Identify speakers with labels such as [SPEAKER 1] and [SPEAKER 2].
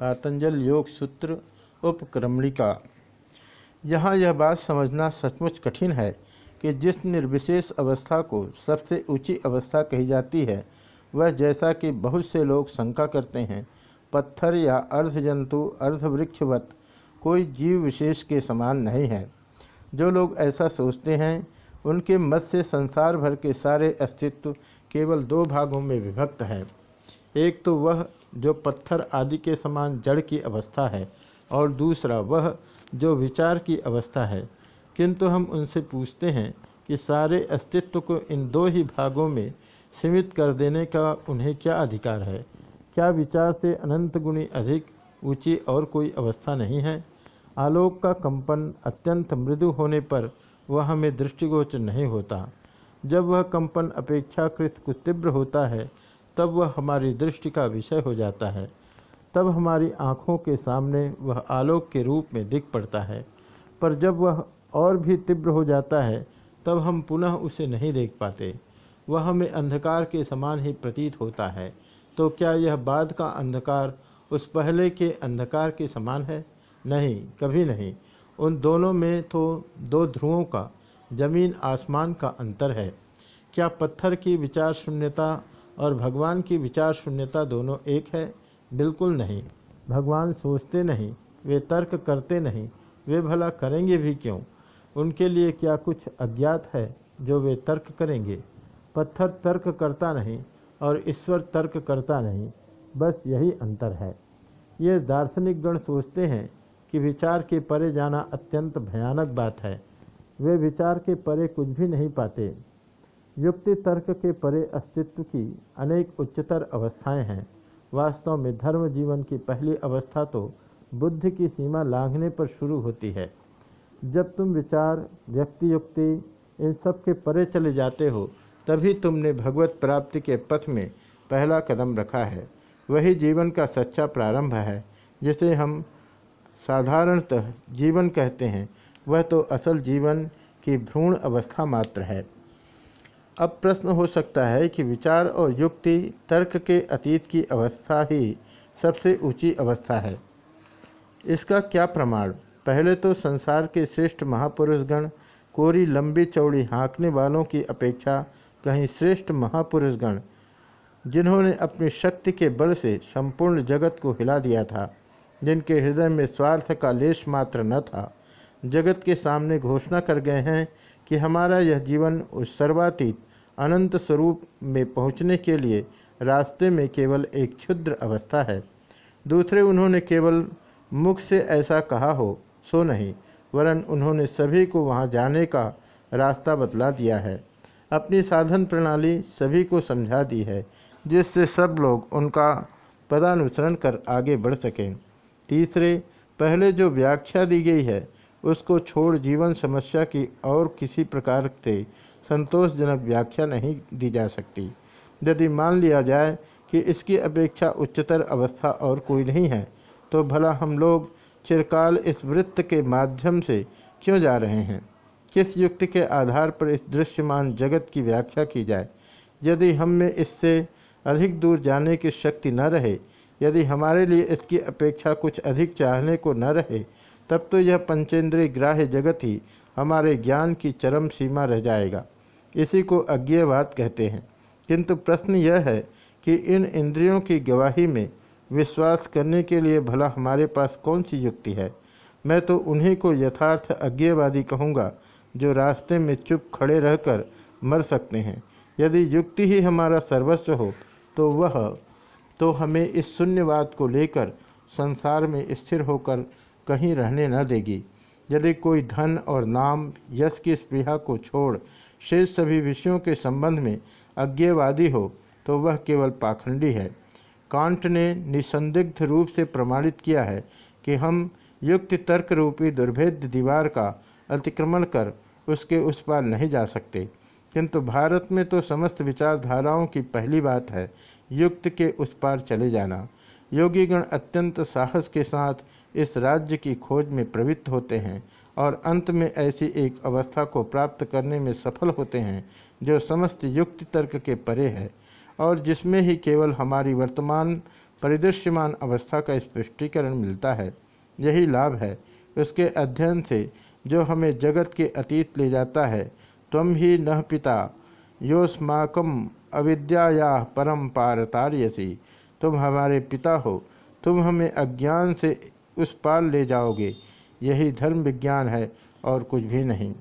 [SPEAKER 1] पातंजल योग सूत्र उपक्रमणिका। यहाँ यह बात समझना सचमुच कठिन है कि जिस निर्विशेष अवस्था को सबसे ऊँची अवस्था कही जाती है, वह जैसा कि बहुत से लोग शंका करते हैं, पत्थर या अर्ध अर्धजंतु, अर्धवृक्षवत, कोई जीव विशेष के समान नहीं है। जो लोग ऐसा सोचते हैं, उनके मत से संसार भर के सारे अस्तित्व केवल दो भागों में विभक्त है। एक तो वह जो पत्थर आदि के समान जड़ की अवस्था है, और दूसरा वह जो विचार की अवस्था है। किंतु हम उनसे पूछते हैं कि सारे अस्तित्व को इन दो ही भागों में सीमित कर देने का उन्हें क्या अधिकार है? क्या विचार से अनंत गुणी अधिक ऊँची और कोई अवस्था नहीं है? आलोक का कंपन अत्यंत मृदु होने पर वह हमें दृष्टिगोचर नहीं होता। जब वह कंपन अपेक्षाकृत कुछ तीव्र होता है तब वह हमारी दृष्टि का विषय हो जाता है। तब हमारी आँखों के सामने वह आलोक के रूप में दिख पड़ता है। पर जब वह और भी तीव्र हो जाता है, तब हम पुनः उसे नहीं देख पाते। वह हमें अंधकार के समान ही प्रतीत होता है। तो क्या यह बाद का अंधकार उस पहले के अंधकार के समान है? नहीं, कभी नहीं। उन दोनों में तो दो ध्रुवों का, ज़मीन आसमान का अंतर है। क्या पत्थर की विचार शून्यता और भगवान की विचार शून्यता दोनों एक है, बिल्कुल नहीं। भगवान सोचते नहीं, वे तर्क करते नहीं, वे भला करेंगे भी क्यों? उनके लिए क्या कुछ अज्ञात है जो वे तर्क करेंगे? पत्थर तर्क करता नहीं और ईश्वर तर्क करता नहीं, बस यही अंतर है। ये दार्शनिक गण सोचते हैं कि विचार के परे जाना अत्यंत भयानक बात है। वे विचार के परे कुछ भी नहीं पाते। युक्ति तर्क के परे अस्तित्व की अनेक उच्चतर अवस्थाएँ हैं। वास्तव में धर्म जीवन की पहली अवस्था तो बुद्धि की सीमा लांघने पर शुरू होती है। जब तुम विचार व्यक्ति युक्ति इन सब के परे चले जाते हो, तभी तुमने भगवत प्राप्ति के पथ में पहला कदम रखा है। वही जीवन का सच्चा प्रारंभ है, जिसे हम साधारणतः जीवन कहते हैं। वह तो असल जीवन की भ्रूण अवस्था मात्र है। अब प्रश्न हो सकता है कि विचार और युक्ति तर्क के अतीत की अवस्था ही सबसे ऊँची अवस्था है। इसका क्या प्रमाण? पहले तो संसार के श्रेष्ठ महापुरुषगण कोरी लंबी चौड़ी हाँकने वालों की अपेक्षा कहीं श्रेष्ठ महापुरुषगण, जिन्होंने अपनी शक्ति के बल से संपूर्ण जगत को हिला दिया था, जिनके हृदय में स्वार्थ का लेश मात्र न था, जगत के सामने घोषणा कर गए हैं कि हमारा यह जीवन उस सर्वातीत अनंत स्वरूप में पहुँचने के लिए रास्ते में केवल एक क्षुद्र अवस्था है। दूसरे उन्होंने केवल, मुख से ऐसा कहा हो, सो नहीं। वरन उन्होंने सभी को वहाँ जाने का रास्ता बतला दिया है। अपनी साधन प्रणाली सभी को समझा दी है, जिससे सब लोग उनका पदानुसरण कर आगे बढ़ सकें। तीसरे, पहले जो व्याख्या दी गई है, उसको छोड़ जीवन समस्या की और किसी प्रकार से संतोषजनक व्याख्या नहीं दी जा सकती। यदि मान लिया जाए कि इसकी अपेक्षा उच्चतर अवस्था और कोई नहीं है तो भला हम लोग चिरकाल इस वृत्त के माध्यम से क्यों जा रहे हैं? किस युक्ति के आधार पर इस दृश्यमान जगत की व्याख्या की जाए? यदि हम में इससे अधिक दूर जाने की शक्ति न रहे, यदि हमारे लिए इसकी अपेक्षा कुछ अधिक चाहने को न रहे, तब तो यह पंचेंद्रीय ग्राह्य जगत ही हमारे ज्ञान की चरम सीमा रह जाएगा। इसी को अज्ञेयवाद कहते हैं। किंतु प्रश्न यह है कि इन इंद्रियों की गवाही में विश्वास करने के लिए भला हमारे पास कौन सी युक्ति है? मैं तो उन्हीं को यथार्थ अज्ञेयवादी कहूँगा, जो रास्ते में चुप खड़े रहकर मर सकते हैं। यदि युक्ति ही हमारा सर्वस्व हो तो वह तो हमें इस शून्यवाद को लेकर संसार में स्थिर होकर कहीं रहने न देगी। यदि कोई धन और नाम, यश की स्पृहा को छोड़ शेष सभी विषयों के संबंध में अज्ञेयवादी हो तो वह केवल पाखंडी है। कांट ने निसंदिग्ध रूप से प्रमाणित किया है कि हम युक्त तर्क रूपी दुर्भेद्य दीवार का अतिक्रमण कर उसके उस पार नहीं जा सकते। किंतु भारत में तो समस्त विचारधाराओं की पहली बात है युक्त के उस पार चले जाना। योगीगण अत्यंत साहस के साथ इस राज्य की खोज में प्रवृत्त होते हैं। और अंत में ऐसी एक अवस्था को प्राप्त करने में सफल होते हैं, जो समस्त युक्त तर्क के परे है, और जिसमें ही केवल हमारी वर्तमान परिदृश्यमान अवस्था का स्पष्टीकरण मिलता है। यही लाभ है, उसके अध्ययन से जो हमें जगत के अतीत ले जाता है तम ही न पिता योस्माकम अविद्या परम पारतार्यसी। तुम हमारे पिता हो, तुम हमें अज्ञान से उस पार ले जाओगे यही धर्म विज्ञान है और कुछ भी नहीं।